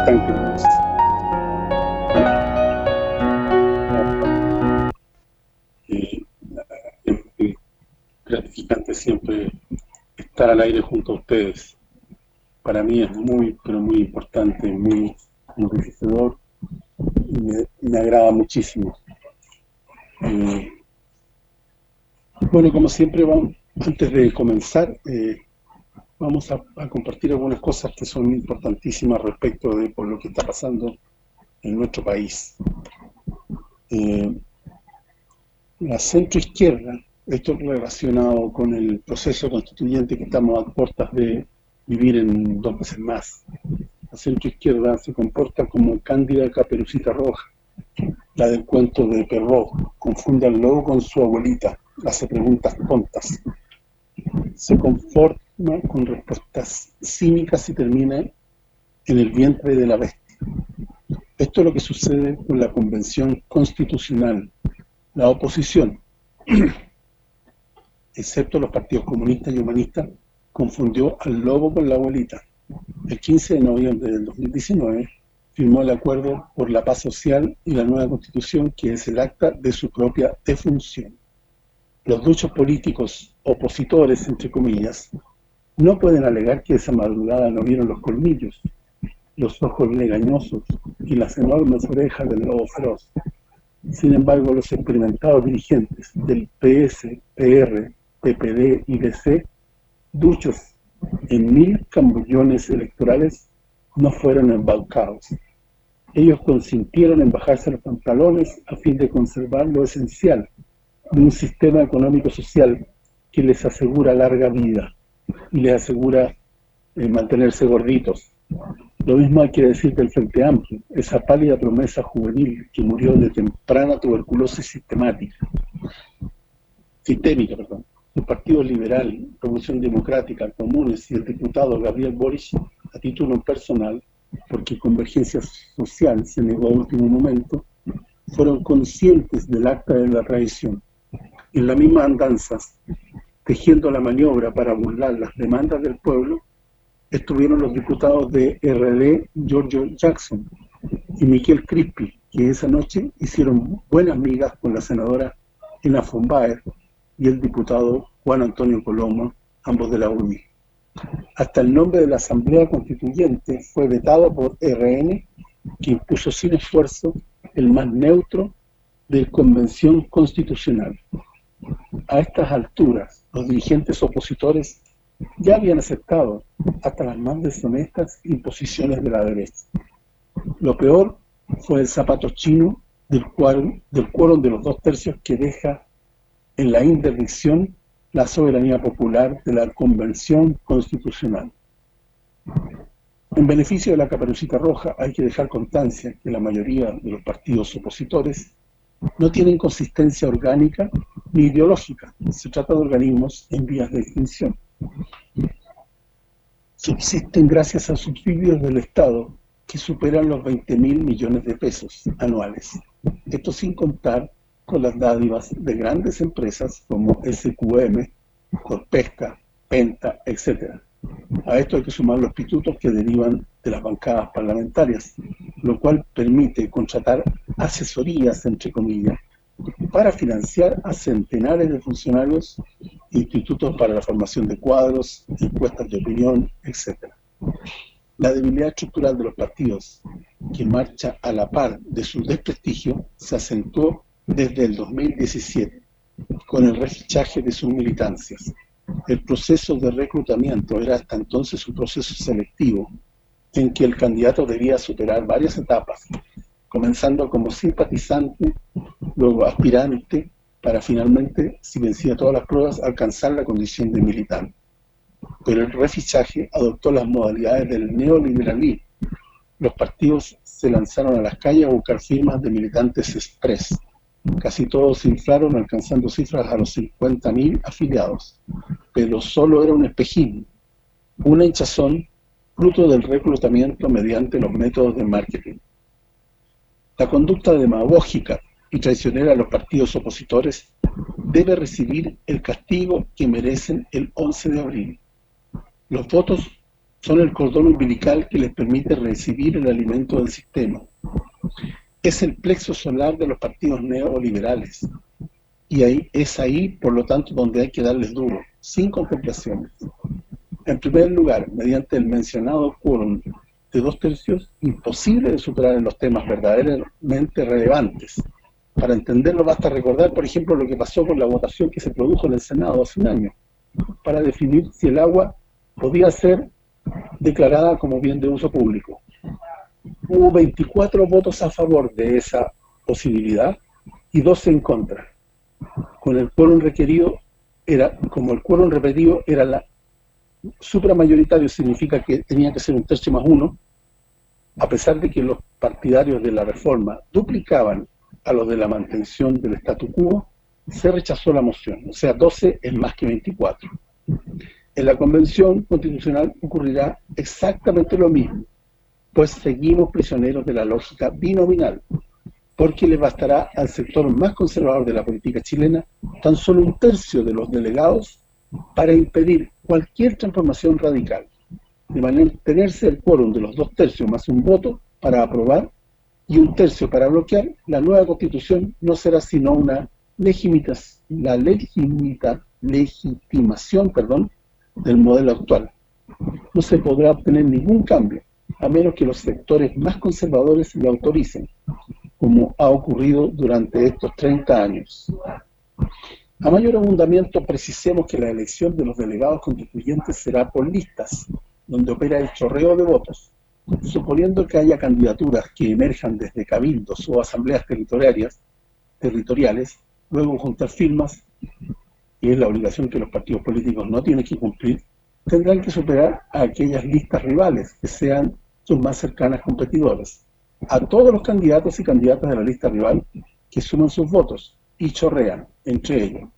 están queridos? es gratificante siempre estar al aire junto a ustedes. Para mí es muy, pero muy importante, muy enriquecedor y me, agrada muchísimo. Eh, bueno, como siempre, antes de comenzar, eh, vamos a, compartir algunas cosas que son importantísimas respecto de por lo que está pasando en nuestro país. Eh, la centroizquierda, esto relacionado con el proceso constituyente que estamos a puertas de vivir en dos meses más. La centroizquierda se comporta como cándida caperucita roja, la del cuento de Perrault, confunde al lobo con su abuelita, hace preguntas tontas, se conforta con respuestas cínicas y termina en el vientre de la bestia. Esto es lo que sucede con la Convención Constitucional. La oposición, excepto los partidos comunistas y humanistas, confundió al lobo con la abuelita. El 15 de noviembre del 2019 firmó el acuerdo por la paz social y la nueva constitución que es el acta de su propia defunción. Los duchos políticos opositores, entre comillas, no pueden alegar que esa madrugada no vieron los colmillos, los ojos legañosos y las enormes orejas del lobo feroz. Sin embargo, los experimentados dirigentes del PS, PR, PPD y DC, duchos en mil cambullones electorales, no fueron embaucados. Ellos consintieron en bajarse los pantalones a fin de conservar lo esencial de un sistema económico-social que les asegura larga vida les asegura eh, mantenerse gorditos. Lo mismo hay que decir del Frente Amplio, esa pálida promesa juvenil que murió de temprana tuberculosis sistemática, sistémica, perdón. El Partido Liberal, Revolución Democrática, Comunes y el diputado Gabriel Boris, a título personal, porque Convergencia Social se negó a último momento, fueron conscientes del acta de la traición. En la misma andanzas, tejiendo la maniobra para burlar las demandas del pueblo, estuvieron los diputados de RD, Giorgio Jackson y Miquel Crispi, que esa noche hicieron buenas migas con la senadora Ena Baer y el diputado Juan Antonio Coloma, ambos de la UNI. Hasta el nombre de la Asamblea Constituyente fue vetado por RN, que impuso sin esfuerzo el más neutro de Convención Constitucional. A estas alturas, los dirigentes opositores ya habían aceptado hasta las más deshonestas imposiciones de la derecha. Lo peor fue el zapato chino del, cual, de los dos tercios que deja en la interdicción la soberanía popular de la Convención Constitucional. En beneficio de la caperucita roja hay que dejar constancia que la mayoría de los partidos opositores no tienen consistencia orgánica ni ideológica. Se trata de organismos en vías de extinción. Subsisten gracias a subsidios del Estado que superan los 20 mil millones de pesos anuales. Esto sin contar con las dádivas de grandes empresas como SQM, Corpesca, Penta, etcétera. A esto hay que sumar los pitutos que derivan de las bancadas parlamentarias, lo cual permite contratar asesorías, entre comillas, para financiar a centenares de funcionarios, institutos para la formación de cuadros, encuestas de opinión, etc. La debilidad estructural de los partidos, que marcha a la par de su desprestigio, se acentuó desde el 2017, con el refichaje de sus militancias. El proceso de reclutamiento era hasta entonces un proceso selectivo, en que el candidato debía superar varias etapas, comenzando como simpatizante, luego aspirante, para finalmente, si vencía todas las pruebas, alcanzar la condición de militar. Pero el refichaje adoptó las modalidades del neoliberalismo. Los partidos se lanzaron a las calles a buscar firmas de militantes express. Casi todos se inflaron alcanzando cifras a los 50.000 afiliados, pero solo era un espejismo, una hinchazón fruto del reclutamiento mediante los métodos de marketing. La conducta demagógica y traicionera a los partidos opositores debe recibir el castigo que merecen el 11 de abril. Los votos son el cordón umbilical que les permite recibir el alimento del sistema. Es el plexo solar de los partidos neoliberales. Y ahí es ahí, por lo tanto, donde hay que darles duro, sin contemplaciones. En primer lugar, mediante el mencionado quórum de dos tercios, imposible de superar en los temas verdaderamente relevantes. Para entenderlo basta recordar, por ejemplo, lo que pasó con la votación que se produjo en el Senado hace un año, para definir si el agua podía ser declarada como bien de uso público. Hubo 24 votos a favor de esa posibilidad y 12 en contra. Con el quórum requerido, era como el quórum repetido era la supramayoritario, significa que tenía que ser un tercio más uno, a pesar de que los partidarios de la reforma duplicaban a los de la mantención del statu quo, se rechazó la moción, o sea, 12 es más que 24. En la Convención Constitucional ocurrirá exactamente lo mismo, pues seguimos prisioneros de la lógica binominal, porque le bastará al sector más conservador de la política chilena tan solo un tercio de los delegados para impedir cualquier transformación radical, de mantenerse el quórum de los dos tercios más un voto para aprobar y un tercio para bloquear, la nueva Constitución no será sino una la legimita, legitimación perdón, del modelo actual. No se podrá obtener ningún cambio, a menos que los sectores más conservadores lo autoricen, como ha ocurrido durante estos 30 años. A mayor abundamiento, precisemos que la elección de los delegados constituyentes será por listas, donde opera el chorreo de votos, suponiendo que haya candidaturas que emerjan desde cabildos o asambleas territoriales, territoriales luego juntar firmas y es la obligación que los partidos políticos no tienen que cumplir, tendrán que superar a aquellas listas rivales que sean sus más cercanas competidoras, a todos los candidatos y candidatas de la lista rival que suman sus votos y chorrean entre ellos.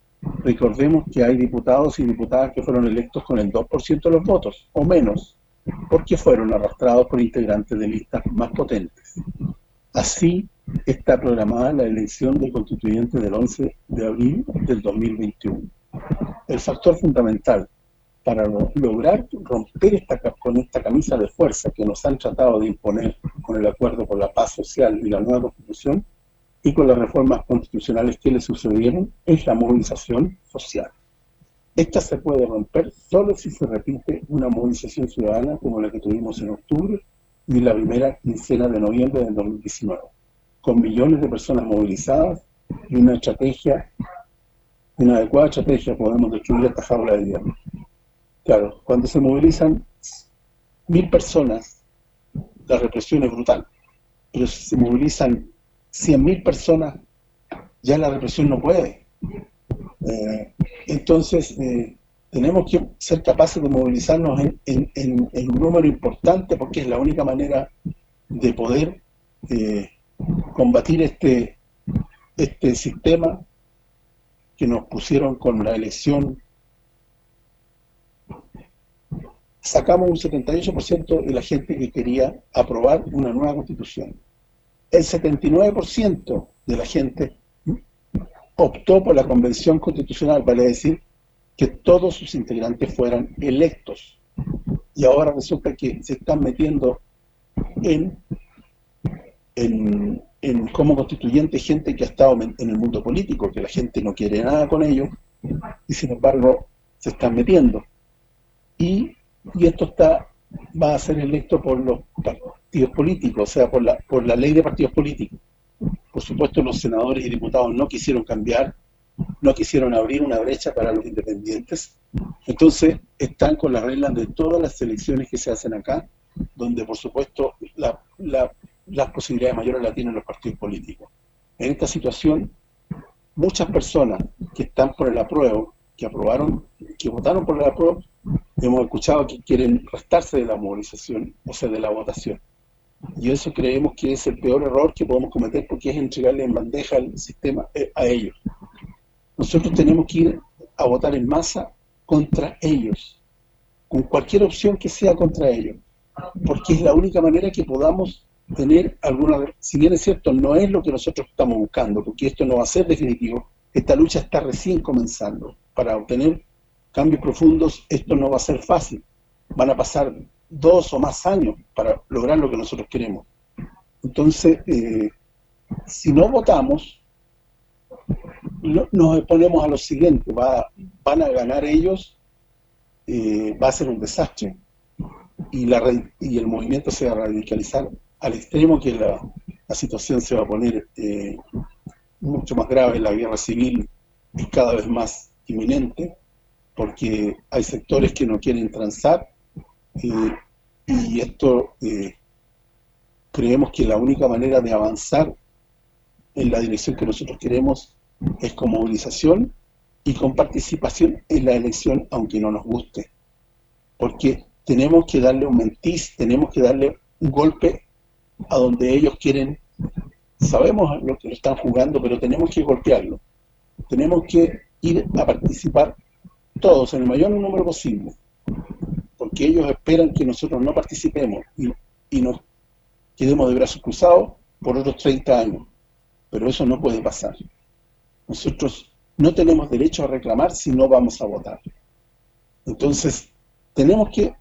Recordemos que hay diputados y diputadas que fueron electos con el 2% de los votos, o menos, porque fueron arrastrados por integrantes de listas más potentes. Así está programada la elección del constituyente del 11 de abril del 2021. El factor fundamental para lograr romper esta, con esta camisa de fuerza que nos han tratado de imponer con el acuerdo por la paz social y la nueva constitución y con las reformas constitucionales que le sucedieron es la movilización social. Esta se puede romper solo si se repite una movilización ciudadana como la que tuvimos en octubre y la primera quincena de noviembre del 2019 con millones de personas movilizadas y una estrategia, una adecuada estrategia, podemos destruir esta jaula de diablo. Claro, cuando se movilizan mil personas, la represión es brutal. Pero si se movilizan cien mil personas, ya la represión no puede. Eh, entonces, eh, tenemos que ser capaces de movilizarnos en, un número importante porque es la única manera de poder eh, combatir este, este sistema que nos pusieron con la elección. Sacamos un 78% de la gente que quería aprobar una nueva constitución. El 79% de la gente optó por la convención constitucional, vale decir que todos sus integrantes fueran electos. Y ahora resulta que se están metiendo en en, como constituyente gente que ha estado en el mundo político, que la gente no quiere nada con ellos, y sin embargo se están metiendo. Y, y esto está va a ser electo por los partidos políticos, o sea, por la, por la ley de partidos políticos. Por supuesto, los senadores y diputados no quisieron cambiar, no quisieron abrir una brecha para los independientes. Entonces, están con las reglas de todas las elecciones que se hacen acá, donde, por supuesto, la, la las posibilidades mayores las tienen los partidos políticos. En esta situación, muchas personas que están por el apruebo, que aprobaron, que votaron por el apruebo, hemos escuchado que quieren restarse de la movilización, o sea, de la votación. Y eso creemos que es el peor error que podemos cometer porque es entregarle en bandeja al sistema eh, a ellos. Nosotros tenemos que ir a votar en masa contra ellos, con cualquier opción que sea contra ellos, porque es la única manera que podamos tener alguna... Si bien es cierto, no es lo que nosotros estamos buscando, porque esto no va a ser definitivo, esta lucha está recién comenzando. Para obtener cambios profundos, esto no va a ser fácil. Van a pasar dos o más años para lograr lo que nosotros queremos. Entonces, eh, si no votamos, nos exponemos a lo siguiente, va, van a ganar ellos, eh, va a ser un desastre y, la, y el movimiento se va a radicalizar al extremo que la, situación se va a poner eh, mucho más grave, la guerra civil y cada vez más inminente, porque hay sectores que no quieren transar eh, y esto eh, creemos que la única manera de avanzar en la dirección que nosotros queremos es con movilización y con participación en la elección, aunque no nos guste. Porque tenemos que darle un mentiz, tenemos que darle un golpe a donde ellos quieren, sabemos lo que están jugando, pero tenemos que golpearlo. Tenemos que ir a participar todos, en el mayor número posible, porque ellos esperan que nosotros no participemos y, y nos quedemos de brazos cruzados por otros 30 años, pero eso no puede pasar. Nosotros no tenemos derecho a reclamar si no vamos a votar. Entonces, tenemos que,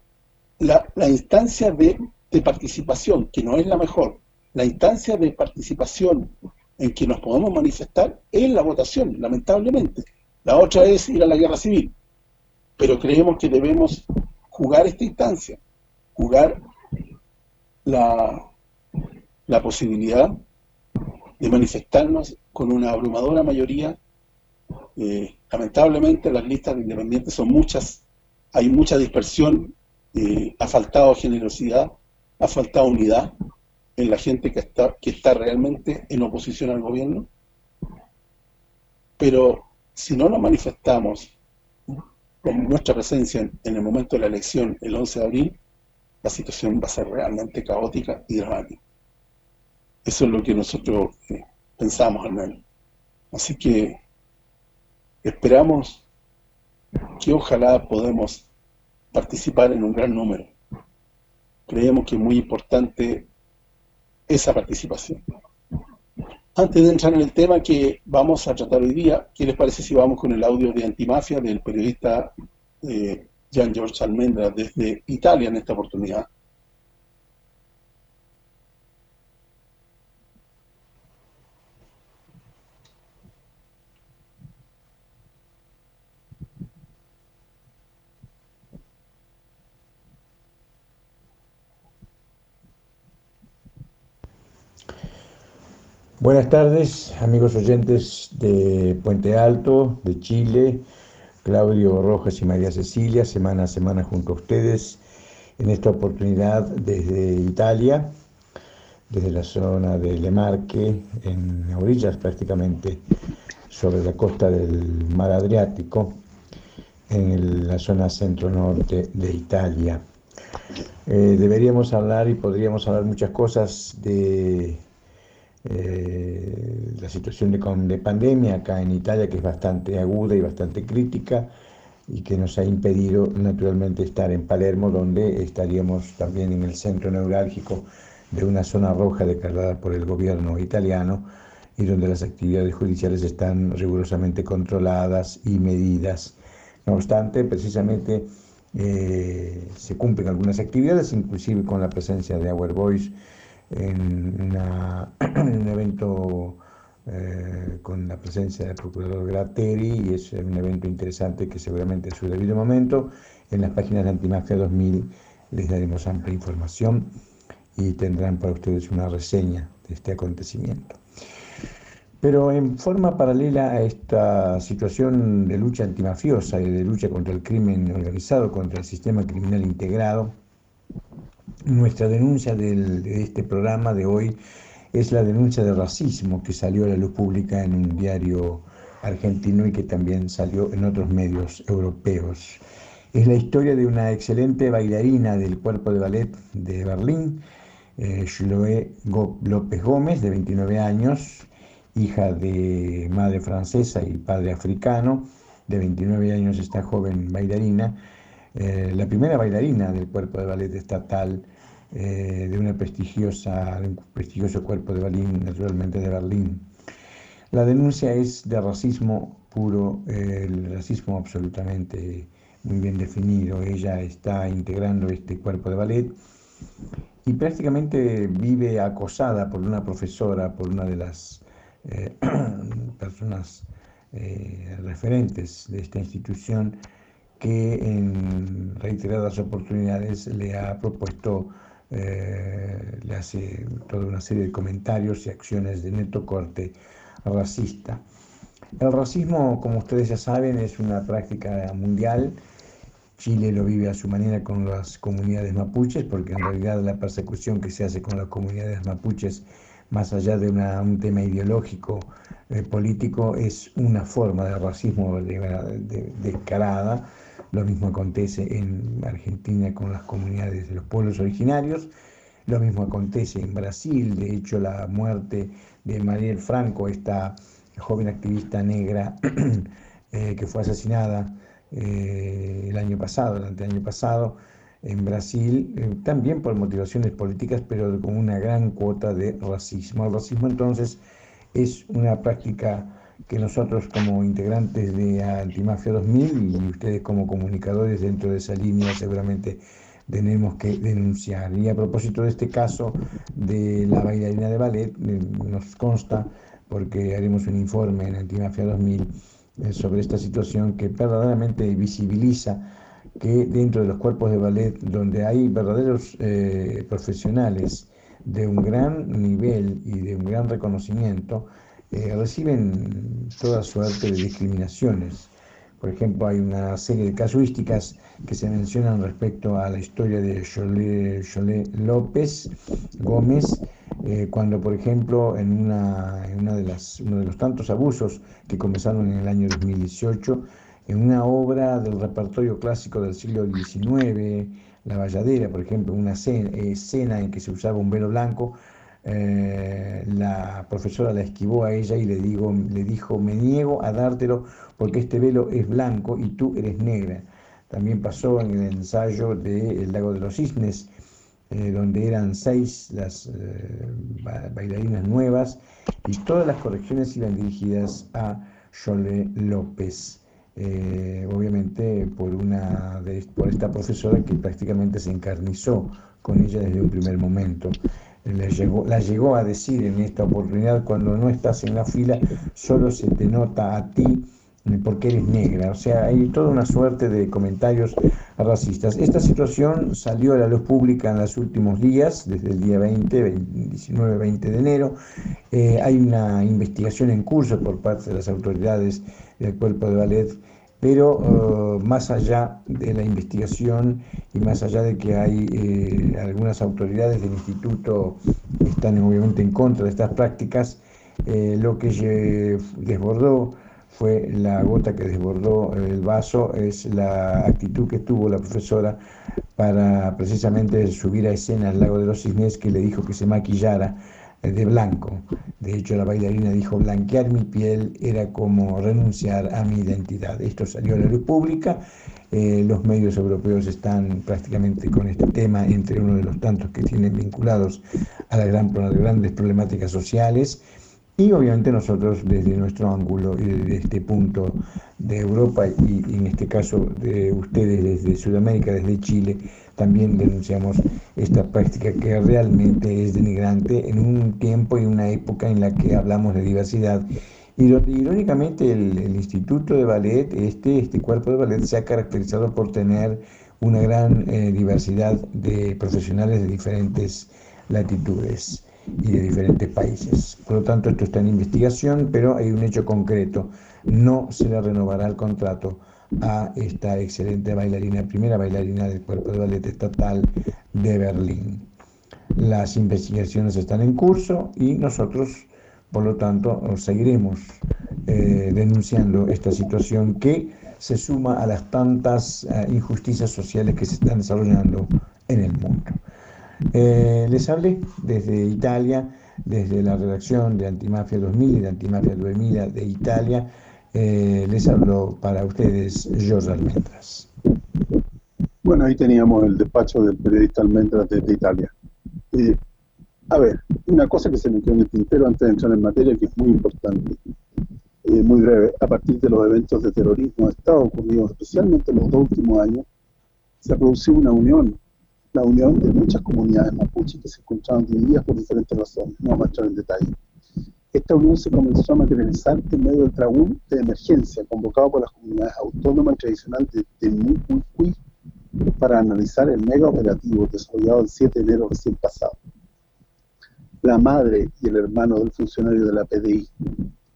la, instancia de, de participación, que no es la mejor, la instancia de participación en que nos podemos manifestar es la votación, lamentablemente. La otra es ir a la guerra civil. Pero creemos que debemos jugar esta instancia, jugar la, la posibilidad de manifestarnos con una abrumadora mayoría. Eh, lamentablemente las listas de independientes son muchas, hay mucha dispersión, eh, ha faltado generosidad, ha faltado unidad en la gente que está que está realmente en oposición al gobierno. Pero si no nos manifestamos con nuestra presencia en, el momento de la elección, el 11 de abril, la situación va a ser realmente caótica y dramática. Eso es lo que nosotros eh, pensamos menos. Así que esperamos que ojalá podamos participar en un gran número. Creemos que es muy importante esa participación. Antes de entrar en el tema que vamos a tratar hoy día, ¿qué les parece si vamos con el audio de Antimafia del periodista eh, Gian George Almendra desde Italia en esta oportunidad? Buenas tardes, amigos oyentes de Puente Alto, de Chile, Claudio Rojas y María Cecilia, semana a semana junto a ustedes, en esta oportunidad desde Italia, desde la zona de Lemarque, en orillas prácticamente, sobre la costa del mar Adriático, en la zona centro-norte de Italia. Eh, deberíamos hablar y podríamos hablar muchas cosas de eh, la situación de, de, pandemia acá en Italia, que es bastante aguda y bastante crítica, y que nos ha impedido naturalmente estar en Palermo, donde estaríamos también en el centro neurálgico de una zona roja declarada por el gobierno italiano y donde las actividades judiciales están rigurosamente controladas y medidas. No obstante, precisamente eh, se cumplen algunas actividades, inclusive con la presencia de Our Voice, en, un evento eh, con la presencia del procurador Gratteri y es un evento interesante que seguramente a su debido momento en las páginas de Antimafia 2000 les daremos amplia información y tendrán para ustedes una reseña de este acontecimiento. Pero en forma paralela a esta situación de lucha antimafiosa y de lucha contra el crimen organizado, contra el sistema criminal integrado, nuestra denuncia de este programa de hoy es la denuncia de racismo que salió a la luz pública en un diario argentino y que también salió en otros medios europeos. Es la historia de una excelente bailarina del cuerpo de ballet de Berlín, eh, López Gómez, de 29 años, hija de madre francesa y padre africano, de 29 años esta joven bailarina, eh, la primera bailarina del cuerpo de ballet estatal eh, de una prestigiosa, un prestigioso cuerpo de Berlín, naturalmente de Berlín. La denuncia es de racismo puro, el racismo absolutamente muy bien definido. Ella está integrando este cuerpo de ballet y prácticamente vive acosada por una profesora, por una de las eh, personas eh, referentes de esta institución que en reiteradas oportunidades le ha propuesto, eh, le hace toda una serie de comentarios y acciones de neto corte racista. El racismo, como ustedes ya saben, es una práctica mundial. Chile lo vive a su manera con las comunidades mapuches, porque en realidad la persecución que se hace con las comunidades mapuches, más allá de un tema ideológico, eh, político, es una forma de racismo descarada lo mismo acontece en Argentina con las comunidades de los pueblos originarios. Lo mismo acontece en Brasil. De hecho, la muerte de Mariel Franco, esta joven activista negra eh, que fue asesinada eh, el año pasado, el anteaño pasado, en Brasil, eh, también por motivaciones políticas, pero con una gran cuota de racismo. El racismo entonces es una práctica que nosotros como integrantes de Antimafia 2000 y ustedes como comunicadores dentro de esa línea seguramente tenemos que denunciar. Y a propósito de este caso de la bailarina de ballet, eh, nos consta, porque haremos un informe en Antimafia 2000 eh, sobre esta situación que verdaderamente visibiliza que dentro de los cuerpos de ballet, donde hay verdaderos eh, profesionales de un gran nivel y de un gran reconocimiento, eh, reciben toda suerte de discriminaciones. Por ejemplo, hay una serie de casuísticas que se mencionan respecto a la historia de Jolé, López Gómez, eh, cuando, por ejemplo, en, una, en una de las, uno de los tantos abusos que comenzaron en el año 2018, en una obra del repertorio clásico del siglo XIX, La Valladera, por ejemplo, una escena en que se usaba un velo blanco, eh, la profesora la esquivó a ella y le, digo, le dijo, me niego a dártelo porque este velo es blanco y tú eres negra. También pasó en el ensayo del Lago de los Cisnes, eh, donde eran seis las eh, bailarinas nuevas y todas las correcciones iban dirigidas a Jolé López. obviamente por, una por esta profesora que prácticamente se encarnizó con ella desde un primer momento llegó, la llegó a decir en esta oportunidad, cuando no estás en la fila, solo se te nota a ti eh, porque eres negra. O sea, hay toda una suerte de comentarios racistas. Esta situación salió a la luz pública en los últimos días, desde el día 20, 19-20 de enero. Eh, hay una investigación en curso por parte de las autoridades del cuerpo de ballet pero eh, más allá de la investigación y más allá de que hay eh, algunas autoridades del instituto que están obviamente en contra de estas prácticas, eh, lo que desbordó fue la gota que desbordó el vaso, es la actitud que tuvo la profesora para precisamente subir a escena al lago de los cisnes que le dijo que se maquillara de blanco. De hecho, la bailarina dijo, blanquear mi piel era como renunciar a mi identidad. Esto salió a la luz pública. Eh, los medios europeos están prácticamente con este tema entre uno de los tantos que tienen vinculados a, las grandes problemáticas sociales. Y obviamente nosotros desde nuestro ángulo y desde este punto de Europa y, y en este caso de ustedes desde Sudamérica, desde Chile, también denunciamos esta práctica que realmente es denigrante en un tiempo y una época en la que hablamos de diversidad y donde irónicamente el, Instituto de Ballet, este, este cuerpo de ballet se ha caracterizado por tener una gran eh, diversidad de profesionales de diferentes latitudes y de diferentes países. Por lo tanto, esto está en investigación, pero hay un hecho concreto. No se le renovará el contrato a esta excelente bailarina, primera bailarina del cuerpo de ballet estatal de Berlín. Las investigaciones están en curso y nosotros, por lo tanto, seguiremos eh, denunciando esta situación que se suma a las tantas eh, injusticias sociales que se están desarrollando en el mundo. Eh, les hablé desde Italia, desde la redacción de Antimafia 2000 y de Antimafia 2000 de Italia, eh, les hablo para ustedes George Almendras. Bueno, ahí teníamos el despacho del periodista Almendras desde Italia. Eh, a ver, una cosa que se me quedó en el tintero antes de entrar en materia que es muy importante. eh, muy breve, a partir de los eventos de terrorismo de Estado ocurridos especialmente en los dos últimos años, se producido una unión, la unión de muchas comunidades mapuches que se encontraban divididas por diferentes razones, no vamos a entrar en detalle. Esta unión se comenzó a materializar en medio del tragún de emergencia convocado por las comunidades autónomas tradicionales de Temucuicui para analizar el mega operativo desarrollado el 7 de enero recién pasado. La madre y el hermano del funcionario de la PDI,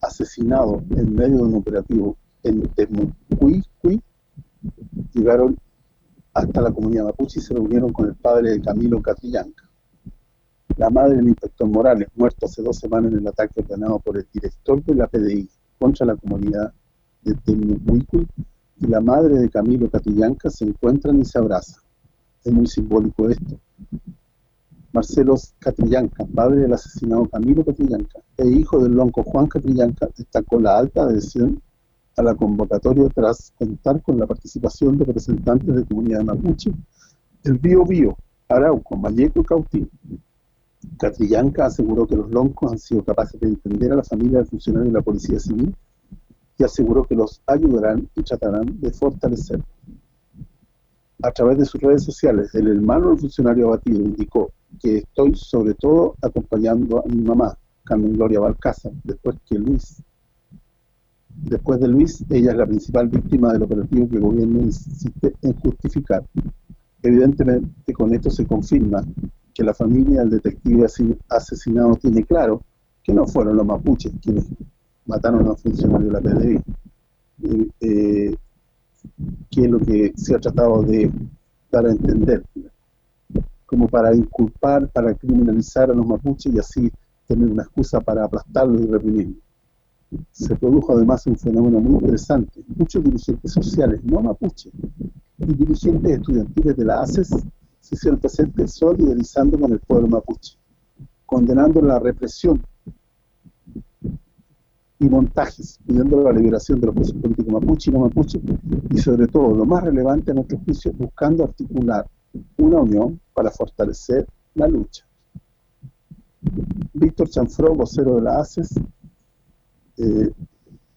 asesinado en medio de un operativo en Temucuicui, llegaron hasta la comunidad mapuche y se reunieron con el padre de Camilo Catrillanca. La madre del inspector Morales, muerto hace dos semanas en el ataque ordenado por el director de la PDI contra la comunidad de Temucuicui, y la madre de Camilo Catrillanca se encuentran y se abrazan. Es muy simbólico esto. Marcelo Catrillanca, padre del asesinado Camilo Catrillanca e hijo del lonco Juan Catrillanca, destacó la alta adhesión a la convocatoria tras contar con la participación de representantes de comunidad mapuche, el Bío Bío, Arauco, Mayeco y Cautín. Catrillanca aseguró que los loncos han sido capaces de entender a la familia del funcionario de la Policía Civil y aseguró que los ayudarán y tratarán de fortalecer. A través de sus redes sociales, el hermano del funcionario abatido indicó que estoy sobre todo acompañando a mi mamá, Carmen Gloria Balcázar, después que Luis Después de Luis, ella es la principal víctima del operativo que el gobierno insiste en justificar. Evidentemente, con esto se confirma que la familia del detective asesinado tiene claro que no fueron los mapuches quienes mataron a un funcionario de la PDI, eh, que es lo que se ha tratado de dar a entender, como para inculpar, para criminalizar a los mapuches y así tener una excusa para aplastarlos y reprimirlos se produjo además un fenómeno muy interesante. Muchos dirigentes sociales, no mapuche, y dirigentes estudiantiles de la ACES se presentes solidarizando con el pueblo mapuche, condenando la represión y montajes, pidiendo la liberación de los presos políticos mapuche y no mapuche, y sobre todo, lo más relevante a nuestro juicio, buscando articular una unión para fortalecer la lucha. Víctor Chanfro, vocero de la ACES, eh,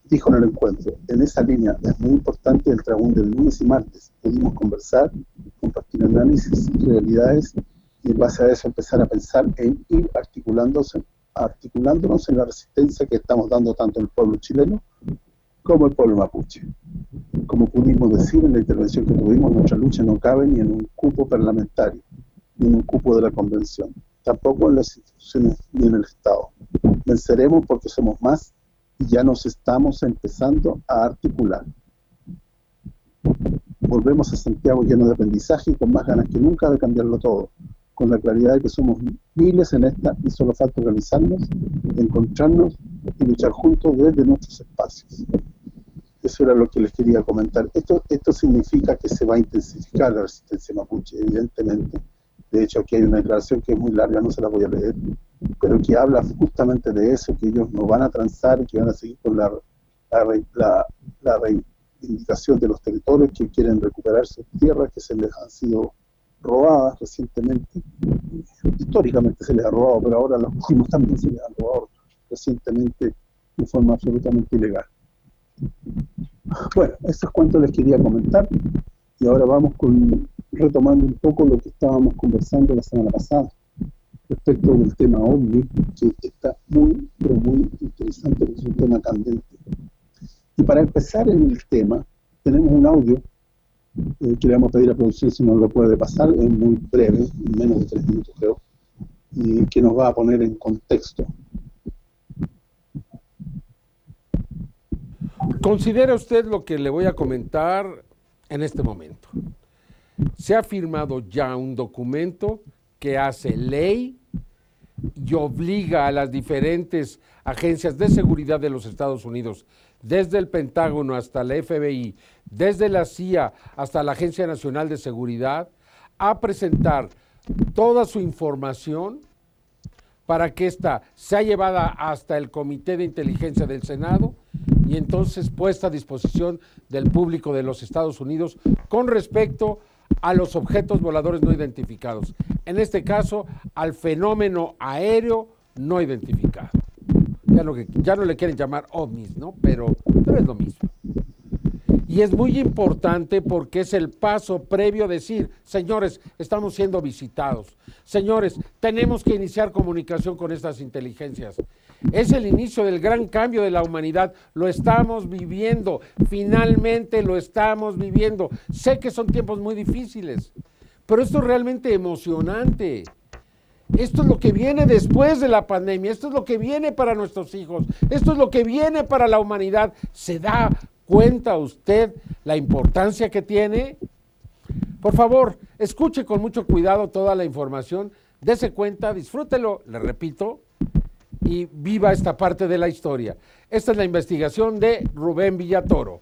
dijo en el encuentro, en esa línea es muy importante el trabún del lunes y martes, pudimos conversar, compartir análisis, realidades, y en base a eso empezar a pensar en ir articulándose, articulándonos en la resistencia que estamos dando tanto el pueblo chileno como el pueblo mapuche. Como pudimos decir en la intervención que tuvimos, nuestra lucha no cabe ni en un cupo parlamentario, ni en un cupo de la convención, tampoco en las instituciones ni en el Estado. Venceremos porque somos más y ya nos estamos empezando a articular. Volvemos a Santiago lleno de aprendizaje y con más ganas que nunca de cambiarlo todo, con la claridad de que somos miles en esta y solo falta organizarnos, encontrarnos y luchar juntos desde nuestros espacios. Eso era lo que les quería comentar. Esto, esto significa que se va a intensificar la resistencia mapuche, evidentemente. De hecho, aquí hay una declaración que es muy larga, no se la voy a leer, pero que habla justamente de eso, que ellos no van a transar, que van a seguir con la, la, reivindicación de los territorios, que quieren recuperar sus tierras que se les han sido robadas recientemente. Históricamente se les ha robado, pero ahora los últimos también se les han robado recientemente de forma absolutamente ilegal. Bueno, esos cuantos les quería comentar y ahora vamos con retomando un poco lo que estábamos conversando la semana pasada respecto del tema OVNI, que está muy, pero muy interesante, porque es un tema candente. Y para empezar en el tema, tenemos un audio eh, que le vamos a pedir a producción si nos lo puede pasar, es muy breve, menos de tres minutos creo, y que nos va a poner en contexto. ¿Considera usted lo que le voy a comentar en este momento? Se ha firmado ya un documento que hace ley y obliga a las diferentes agencias de seguridad de los Estados Unidos, desde el Pentágono hasta la FBI, desde la CIA hasta la Agencia Nacional de Seguridad, a presentar toda su información para que ésta sea llevada hasta el Comité de Inteligencia del Senado y entonces puesta a disposición del público de los Estados Unidos con respecto a los objetos voladores no identificados. En este caso, al fenómeno aéreo no identificado. ya no, ya no le quieren llamar ovnis, ¿no? Pero, pero es lo mismo. Y es muy importante porque es el paso previo a decir, señores, estamos siendo visitados. Señores, tenemos que iniciar comunicación con estas inteligencias. Es el inicio del gran cambio de la humanidad. Lo estamos viviendo. Finalmente lo estamos viviendo. Sé que son tiempos muy difíciles, pero esto es realmente emocionante. Esto es lo que viene después de la pandemia, esto es lo que viene para nuestros hijos, esto es lo que viene para la humanidad. ¿Se da cuenta usted la importancia que tiene? Por favor, escuche con mucho cuidado toda la información, dése cuenta, disfrútelo, le repito, y viva esta parte de la historia. Esta es la investigación de Rubén Villatoro.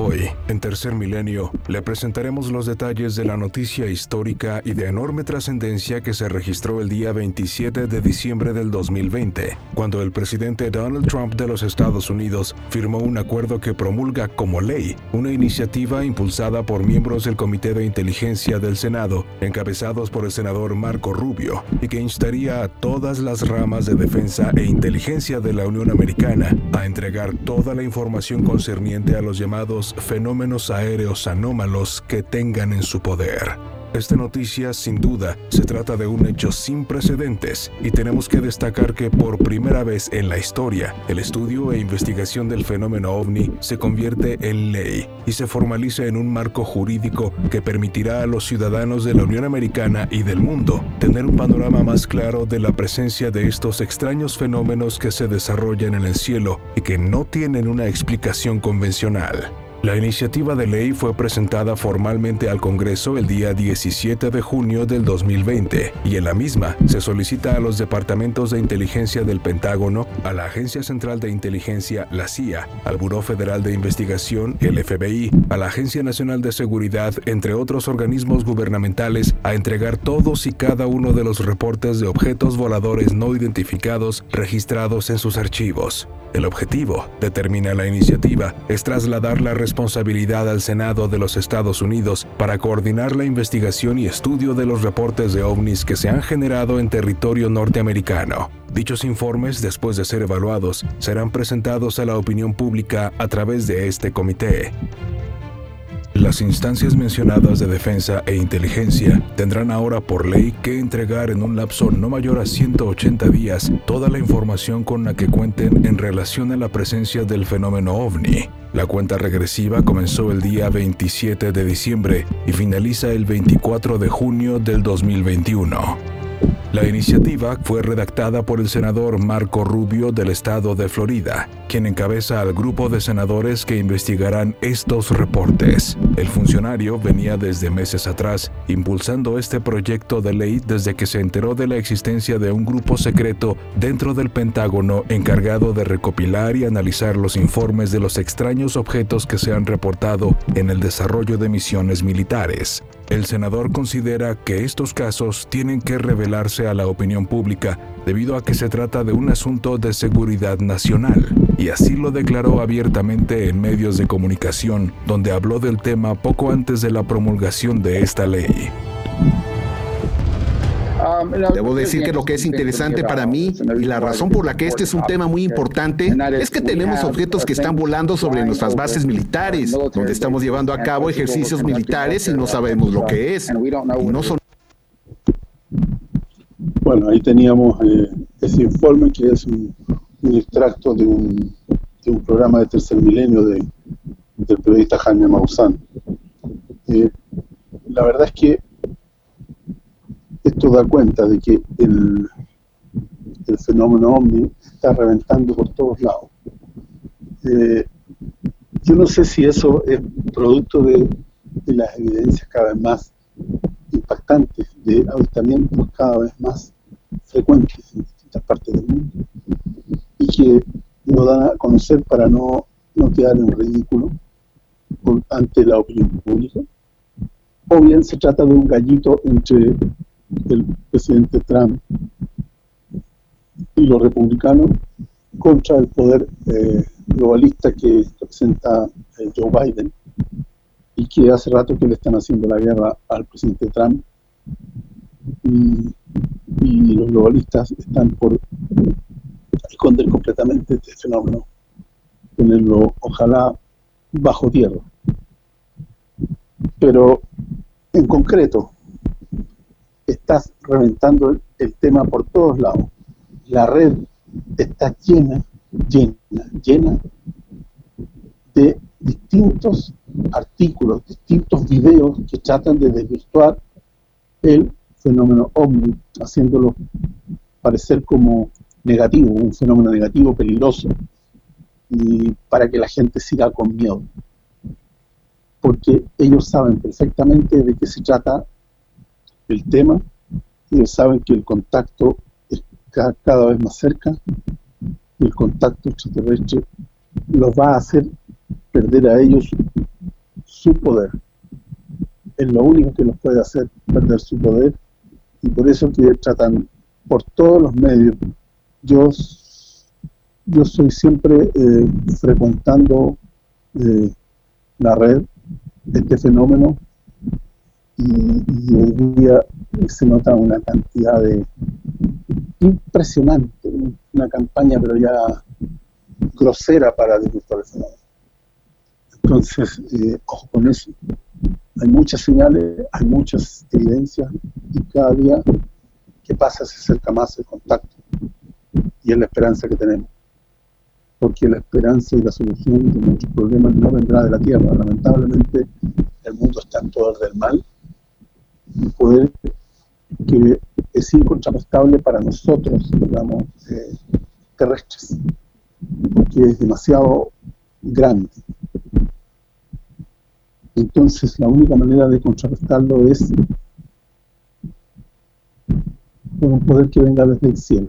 Hoy, en Tercer Milenio, le presentaremos los detalles de la noticia histórica y de enorme trascendencia que se registró el día 27 de diciembre del 2020, cuando el presidente Donald Trump de los Estados Unidos firmó un acuerdo que promulga como ley una iniciativa impulsada por miembros del Comité de Inteligencia del Senado, encabezados por el senador Marco Rubio, y que instaría a todas las ramas de defensa e inteligencia de la Unión Americana a entregar toda la información concerniente a los llamados fenómenos aéreos anómalos que tengan en su poder. Esta noticia, sin duda, se trata de un hecho sin precedentes y tenemos que destacar que por primera vez en la historia, el estudio e investigación del fenómeno ovni se convierte en ley y se formaliza en un marco jurídico que permitirá a los ciudadanos de la Unión Americana y del mundo tener un panorama más claro de la presencia de estos extraños fenómenos que se desarrollan en el cielo y que no tienen una explicación convencional. La iniciativa de ley fue presentada formalmente al Congreso el día 17 de junio del 2020 y en la misma se solicita a los departamentos de inteligencia del Pentágono, a la Agencia Central de Inteligencia, la CIA, al Buró Federal de Investigación, el FBI, a la Agencia Nacional de Seguridad, entre otros organismos gubernamentales, a entregar todos y cada uno de los reportes de objetos voladores no identificados registrados en sus archivos. El objetivo, determina la iniciativa, es trasladar la responsabilidad al Senado de los Estados Unidos para coordinar la investigación y estudio de los reportes de ovnis que se han generado en territorio norteamericano. Dichos informes, después de ser evaluados, serán presentados a la opinión pública a través de este comité. Las instancias mencionadas de defensa e inteligencia tendrán ahora por ley que entregar en un lapso no mayor a 180 días toda la información con la que cuenten en relación a la presencia del fenómeno ovni. La cuenta regresiva comenzó el día 27 de diciembre y finaliza el 24 de junio del 2021. La iniciativa fue redactada por el senador Marco Rubio del estado de Florida, quien encabeza al grupo de senadores que investigarán estos reportes. El funcionario venía desde meses atrás impulsando este proyecto de ley desde que se enteró de la existencia de un grupo secreto dentro del Pentágono encargado de recopilar y analizar los informes de los extraños objetos que se han reportado en el desarrollo de misiones militares. El senador considera que estos casos tienen que revelarse a la opinión pública debido a que se trata de un asunto de seguridad nacional, y así lo declaró abiertamente en medios de comunicación, donde habló del tema poco antes de la promulgación de esta ley. Debo decir que lo que es interesante para mí y la razón por la que este es un tema muy importante es que tenemos objetos que están volando sobre nuestras bases militares, donde estamos llevando a cabo ejercicios militares y no sabemos lo que es. Bueno, ahí teníamos eh, ese informe que es un, extracto de un, programa de tercer milenio de, del periodista Jaime Maussan. Eh, la verdad es que esto da cuenta de que el, el fenómeno OVNI está reventando por todos lados. Eh, yo no sé si eso es producto de, las evidencias cada vez más impactantes, de avistamientos cada vez más frecuentes en distintas partes del mundo, y que lo dan a conocer para no, no quedar en ridículo ante la opinión pública, o bien se trata de un gallito entre del presidente Trump y los republicanos contra el poder eh, globalista que representa eh, Joe Biden y que hace rato que le están haciendo la guerra al presidente Trump y, los globalistas están por esconder completamente este fenómeno, tenerlo ojalá bajo tierra. Pero en concreto, estás reventando el tema por todos lados. La red está llena, llena, llena de distintos artículos, distintos videos que tratan de desvirtuar el fenómeno OVNI, haciéndolo parecer como negativo, un fenómeno negativo, peligroso, y para que la gente siga con miedo. Porque ellos saben perfectamente de qué se trata el tema, ellos saben que el contacto está cada vez más cerca, el contacto extraterrestre los va a hacer perder a ellos su poder. Es lo único que los puede hacer perder su poder y por eso que tratan por todos los medios. Yo, yo soy siempre eh, frecuentando eh, la red, este fenómeno, y, hoy día se nota una cantidad de impresionante, una campaña pero ya grosera para disfrutar el fenómeno. Entonces, eh, ojo con eso. Hay muchas señales, hay muchas evidencias y cada día que pasa se acerca más el contacto y es la esperanza que tenemos. Porque la esperanza y la solución de muchos problemas no vendrá de la tierra. Lamentablemente el mundo está en todo del mal y poder que es incontrastable para nosotros, digamos, eh, terrestres, porque es demasiado grande. Entonces, la única manera de contrarrestarlo es con un poder que venga desde el cielo.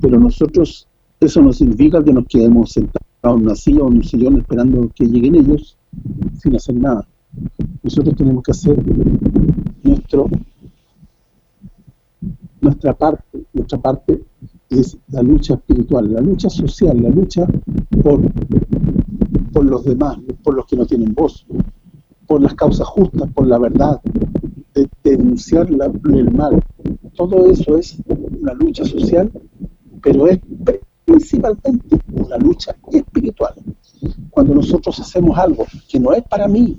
Pero nosotros, eso no significa que nos quedemos sentados en una silla o en un sillón esperando que lleguen ellos sin hacer nada. Nosotros tenemos que hacer nuestro nuestra parte, nuestra parte es la lucha espiritual, la lucha social, la lucha por por los demás, por los que no tienen voz, por las causas justas, por la verdad, de, denunciar el mal. Todo eso es una lucha social, pero es principalmente una lucha espiritual. Cuando nosotros hacemos algo que no es para mí,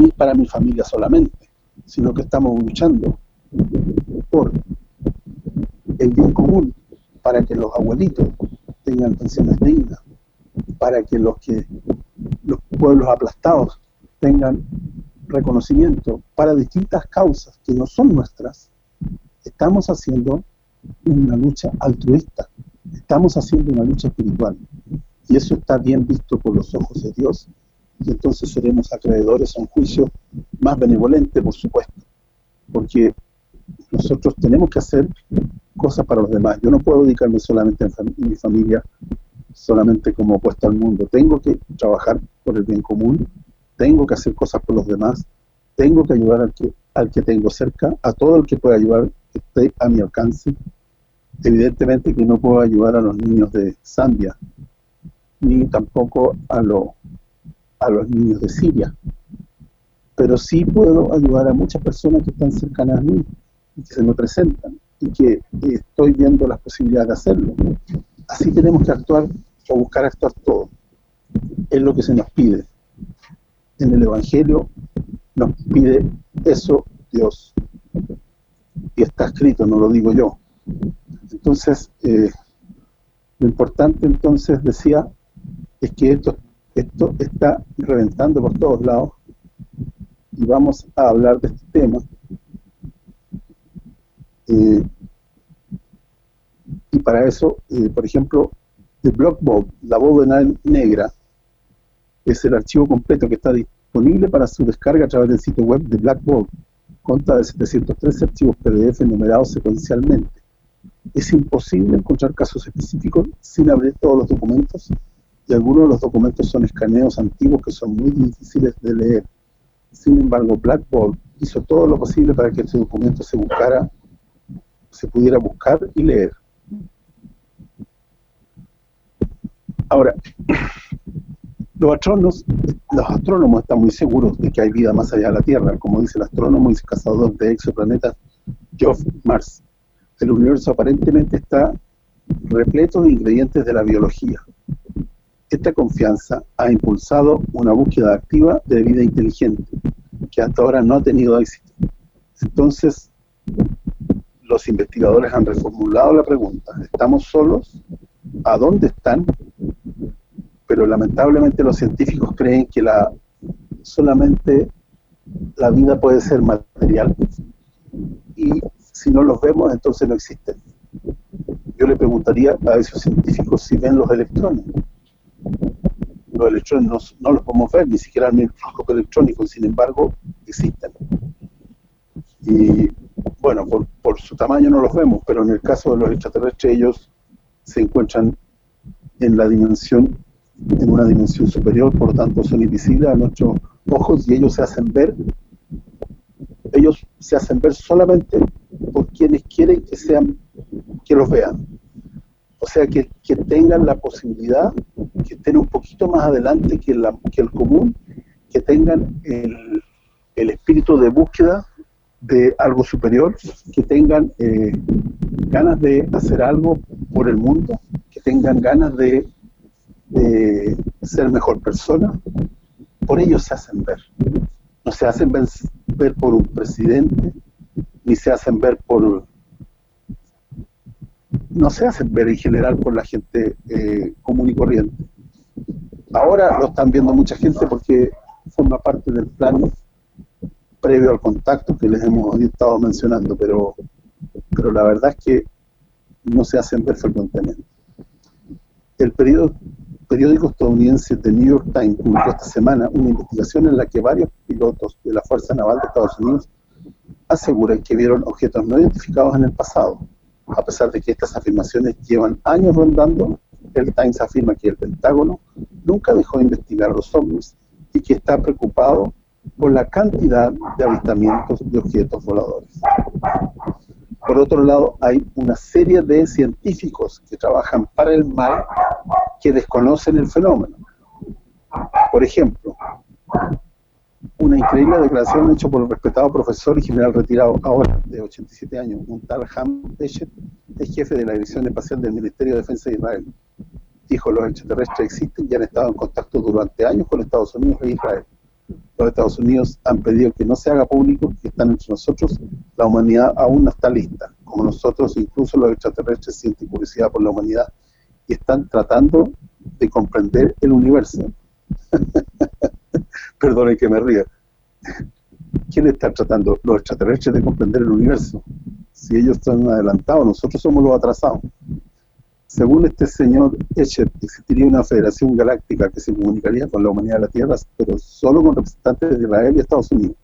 ni para mi familia solamente, sino que estamos luchando por el bien común, para que los abuelitos tengan pensiones dignas, para que los que los pueblos aplastados tengan reconocimiento para distintas causas que no son nuestras, estamos haciendo una lucha altruista, estamos haciendo una lucha espiritual. Y eso está bien visto por los ojos de Dios, y entonces seremos acreedores a un juicio más benevolente, por supuesto, porque nosotros tenemos que hacer cosas para los demás. Yo no puedo dedicarme solamente a mi familia, solamente como opuesto al mundo. Tengo que trabajar por el bien común, tengo que hacer cosas por los demás, tengo que ayudar al que, al que tengo cerca, a todo el que pueda ayudar, que esté a mi alcance. Evidentemente que no puedo ayudar a los niños de Zambia, ni tampoco a, lo, a los niños de Siria, pero sí puedo ayudar a muchas personas que están cercanas a mí y que se me presentan y que estoy viendo las posibilidades de hacerlo así tenemos que actuar o buscar actuar todo. Es lo que se nos pide. En el Evangelio nos pide eso Dios. Y está escrito, no lo digo yo. Entonces, eh, lo importante entonces, decía, es que esto, esto está reventando por todos lados y vamos a hablar de este tema. Eh, y para eso, eh, por ejemplo, el Blockbob, la bóveda negra, es el archivo completo que está disponible para su descarga a través del sitio web de Blackboard. Consta de 713 archivos PDF numerados secuencialmente. Es imposible encontrar casos específicos sin abrir todos los documentos y algunos de los documentos son escaneos antiguos que son muy difíciles de leer. Sin embargo, Blackboard hizo todo lo posible para que este documento se buscara, se pudiera buscar y leer. Ahora, los astrónomos, los astrónomos están muy seguros de que hay vida más allá de la Tierra, como dice el astrónomo y cazador de exoplanetas Geoff Mars. el universo aparentemente está repleto de ingredientes de la biología. Esta confianza ha impulsado una búsqueda activa de vida inteligente, que hasta ahora no ha tenido éxito. Entonces, los investigadores han reformulado la pregunta, ¿estamos solos? ¿A dónde están? Pero lamentablemente los científicos creen que la solamente la vida puede ser material y si no los vemos entonces no existen. Yo le preguntaría a esos científicos si ven los electrones. Los electrones no, los podemos ver, ni siquiera el microscopio electrónico, sin embargo existen. Y bueno, por, por su tamaño no los vemos, pero en el caso de los extraterrestres ellos se encuentran en la dimensión en una dimensión superior, por lo tanto son invisibles a nuestros ojos y ellos se hacen ver ellos se hacen ver solamente por quienes quieren que sean que los vean o sea que, que tengan la posibilidad que estén un poquito más adelante que, la, que el común que tengan el, el, espíritu de búsqueda de algo superior que tengan eh, ganas de hacer algo por el mundo que tengan ganas de de ser mejor persona, por ellos se hacen ver. No se hacen ver, por un presidente, ni se hacen ver por... No se hacen ver en general por la gente eh, común y corriente. Ahora lo están viendo mucha gente porque forma parte del plan previo al contacto que les hemos estado mencionando, pero, pero la verdad es que no se hacen ver frecuentemente. El periodo periódico estadounidense The New York Times publicó esta semana una investigación en la que varios pilotos de la Fuerza Naval de Estados Unidos aseguran que vieron objetos no identificados en el pasado. A pesar de que estas afirmaciones llevan años rondando, el Times afirma que el Pentágono nunca dejó de investigar los ovnis y que está preocupado por la cantidad de avistamientos de objetos voladores. Por otro lado, hay una serie de científicos que trabajan para el mal que desconocen el fenómeno. Por ejemplo, una increíble declaración hecha por el respetado profesor y general retirado ahora de 87 años, un tal Ham Eshet, es jefe de la Dirección Espacial del Ministerio de Defensa de Israel. Dijo, los extraterrestres existen y han estado en contacto durante años con Estados Unidos e Israel. Los Estados Unidos han pedido que no se haga público que están entre nosotros, la humanidad aún no está lista. Como nosotros, incluso los extraterrestres sienten curiosidad por la humanidad y están tratando de comprender el universo. Perdonen que me ría. ¿Quién está tratando? Los extraterrestres de comprender el universo. Si ellos están adelantados, nosotros somos los atrasados. Según este señor Escher, existiría una federación galáctica que se comunicaría con la humanidad de la Tierra, pero solo con representantes de Israel y Estados Unidos.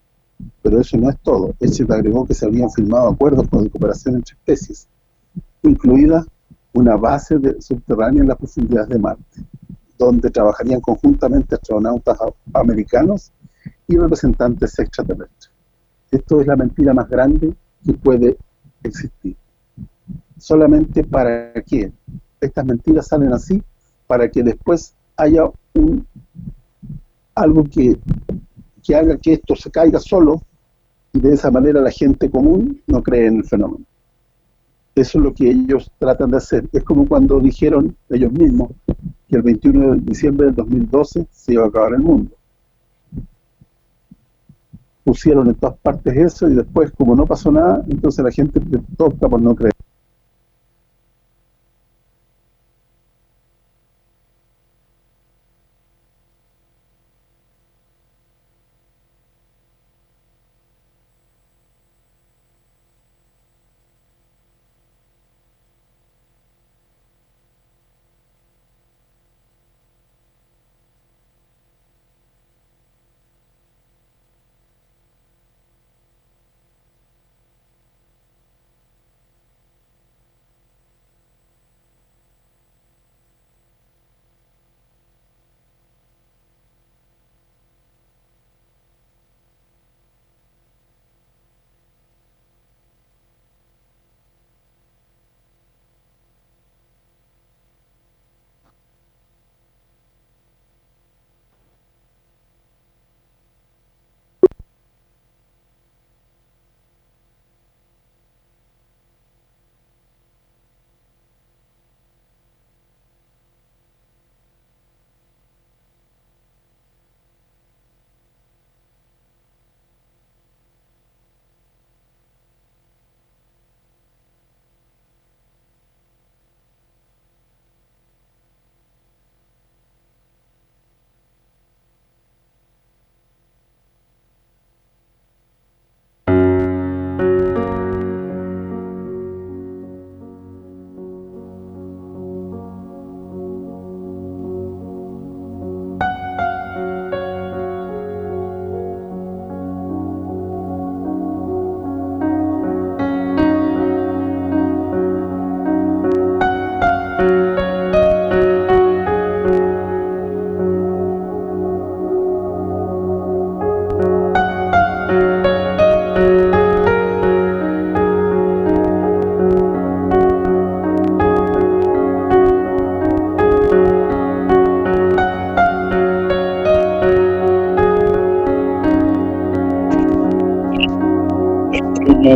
Pero eso no es todo. Escher agregó que se habían firmado acuerdos de cooperación entre especies, incluida una base de, subterránea en las profundidades de Marte, donde trabajarían conjuntamente astronautas americanos y representantes extraterrestres. Esto es la mentira más grande que puede existir solamente para que estas mentiras salen así, para que después haya un algo que, que haga que esto se caiga solo y de esa manera la gente común no cree en el fenómeno. Eso es lo que ellos tratan de hacer. Es como cuando dijeron ellos mismos que el 21 de diciembre del 2012 se iba a acabar el mundo. Pusieron en todas partes eso y después, como no pasó nada, entonces la gente toca por no creer.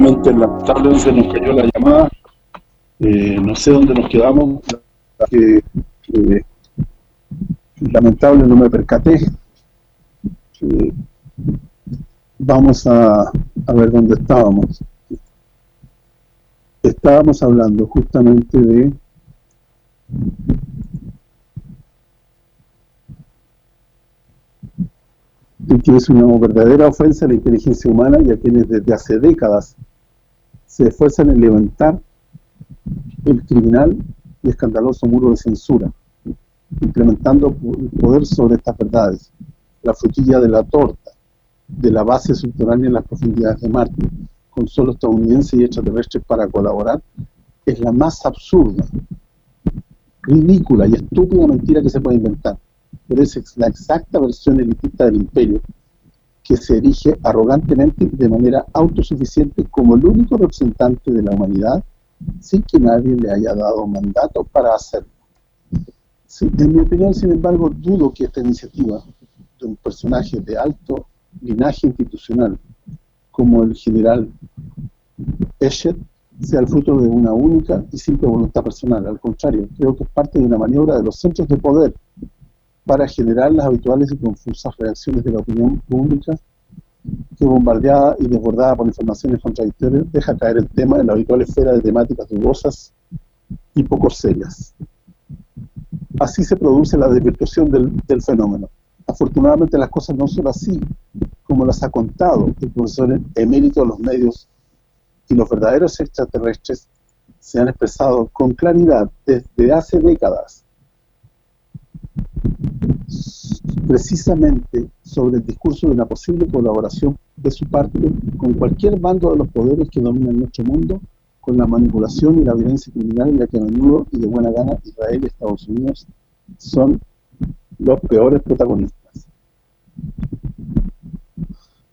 Nuevamente lamentable, se nos cayó la llamada. Eh, no sé dónde nos quedamos. Que, eh, lamentable, no me percaté. Eh, vamos a, ver dónde estábamos. Estábamos hablando justamente de y que es una verdadera ofensa a la inteligencia humana y a quienes desde hace décadas se esfuerzan en levantar el criminal y escandaloso muro de censura, implementando el poder sobre estas verdades, la frutilla de la torta, de la base subterránea en las profundidades de Marte, con solo estadounidenses y extraterrestres para colaborar, es la más absurda, ridícula y estúpida mentira que se puede inventar. Pero es la exacta versión elitista del imperio, que se erige arrogantemente de manera autosuficiente como el único representante de la humanidad, sin que nadie le haya dado mandato para hacerlo. en mi opinión, sin embargo, dudo que esta iniciativa de un personaje de alto linaje institucional, como el general Escher, sea el fruto de una única y simple voluntad personal. Al contrario, creo que es parte de una maniobra de los centros de poder para generar las habituales y confusas reacciones de la opinión pública que bombardeada y desbordada por informaciones contradictorias deja caer el tema en la habitual esfera de temáticas dudosas y poco serias. Así se produce la desvirtuación del, del fenómeno. Afortunadamente las cosas no son así, como las ha contado el profesor emérito de los medios y los verdaderos extraterrestres se han expresado con claridad desde hace décadas precisamente sobre el discurso de una posible colaboración de su parte con cualquier bando de los poderes que dominan nuestro mundo, con la manipulación y la violencia criminal en la que a menudo y de buena gana Israel y Estados Unidos son los peores protagonistas.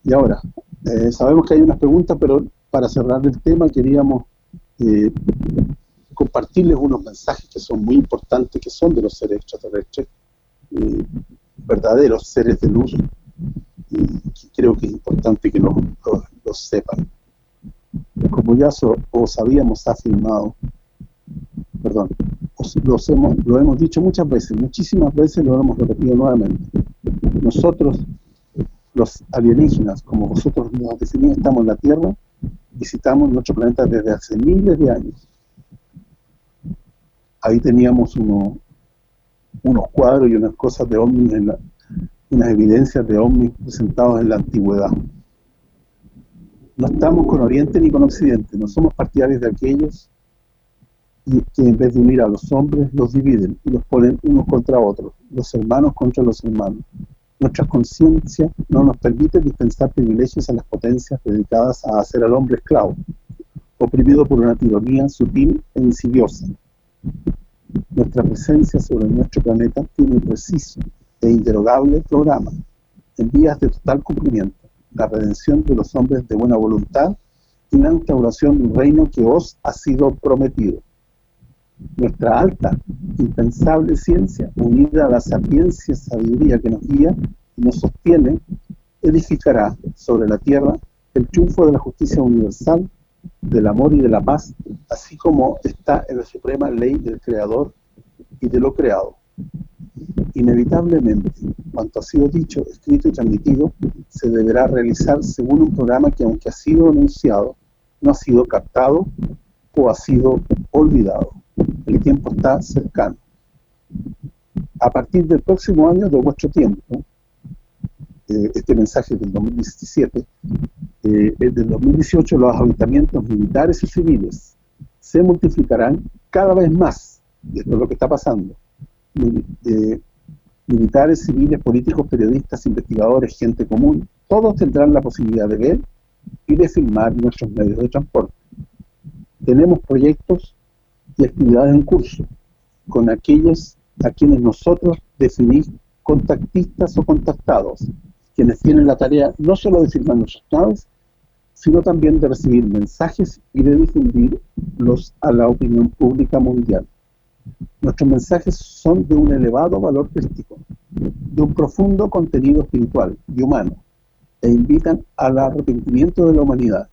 Y ahora, eh, sabemos que hay unas preguntas, pero para cerrar el tema queríamos eh, compartirles unos mensajes que son muy importantes, que son de los seres extraterrestres, eh, verdaderos seres de luz y creo que es importante que lo, sepan. Como ya os sabíamos, ha afirmado, perdón, hemos, lo hemos dicho muchas veces, muchísimas veces lo hemos repetido nuevamente. Nosotros, los alienígenas, como vosotros nos definís, estamos en la Tierra, visitamos nuestro planeta desde hace miles de años. Ahí teníamos uno, unos cuadros y unas cosas de ovnis, en unas evidencias de ovnis presentados en la antigüedad. No estamos con Oriente ni con Occidente, no somos partidarios de aquellos que en vez de unir a los hombres, los dividen y los ponen unos contra otros, los hermanos contra los hermanos. Nuestra conciencia no nos permite dispensar privilegios a las potencias dedicadas a hacer al hombre esclavo, oprimido por una tiranía sutil e insidiosa, nuestra presencia sobre nuestro planeta tiene un preciso e interrogable programa, en vías de total cumplimiento, la redención de los hombres de buena voluntad y la instauración de un reino que os ha sido prometido. Nuestra alta, impensable ciencia, unida a la sapiencia y sabiduría que nos guía y nos sostiene, edificará sobre la tierra el triunfo de la justicia universal del amor y de la paz, así como está en la suprema ley del Creador y de lo creado. Inevitablemente, cuanto ha sido dicho, escrito y transmitido, se deberá realizar según un programa que, aunque ha sido anunciado, no ha sido captado o ha sido olvidado. El tiempo está cercano. A partir del próximo año de vuestro tiempo, eh, este mensaje del 2017, eh, del 2018 los habitamientos militares y civiles se multiplicarán cada vez más, y esto es lo que está pasando, eh, militares, civiles, políticos, periodistas, investigadores, gente común, todos tendrán la posibilidad de ver y de filmar nuestros medios de transporte. Tenemos proyectos y actividades en curso con aquellos a quienes nosotros definimos contactistas o contactados, quienes tienen la tarea no solo de firmar nuestras naves, sino también de recibir mensajes y de difundirlos a la opinión pública mundial. Nuestros mensajes son de un elevado valor crítico, de un profundo contenido espiritual y humano, e invitan al arrepentimiento de la humanidad.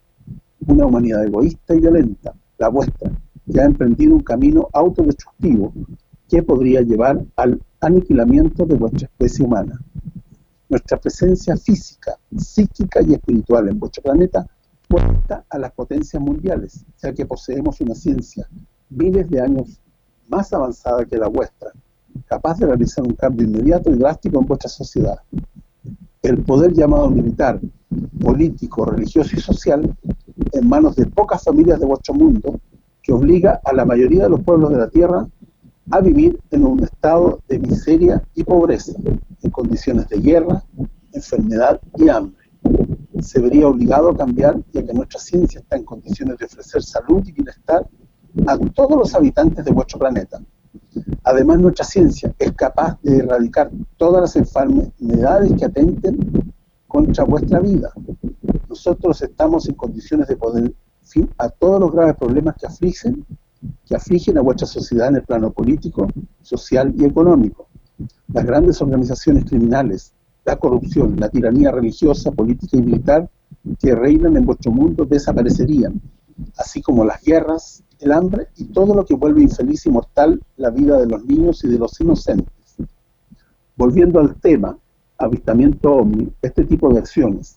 una humanidad egoísta y violenta, la vuestra, que ha emprendido un camino autodestructivo que podría llevar al aniquilamiento de vuestra especie humana. Nuestra presencia física, psíquica y espiritual en vuestro planeta cuenta a las potencias mundiales, ya que poseemos una ciencia miles de años más avanzada que la vuestra, capaz de realizar un cambio inmediato y drástico en vuestra sociedad. El poder llamado militar, político, religioso y social en manos de pocas familias de vuestro mundo que obliga a la mayoría de los pueblos de la Tierra a vivir en un estado de miseria y pobreza, en condiciones de guerra, enfermedad y hambre. Se vería obligado a cambiar ya que nuestra ciencia está en condiciones de ofrecer salud y bienestar a todos los habitantes de vuestro planeta. Además, nuestra ciencia es capaz de erradicar todas las enfermedades que atenten contra vuestra vida. Nosotros estamos en condiciones de poner fin a todos los graves problemas que afligen, que afligen a vuestra sociedad en el plano político, social y económico. Las grandes organizaciones criminales, la corrupción, la tiranía religiosa, política y militar que reinan en vuestro mundo desaparecerían, así como las guerras, el hambre y todo lo que vuelve infeliz y mortal la vida de los niños y de los inocentes. Volviendo al tema, avistamiento OVNI, este tipo de acciones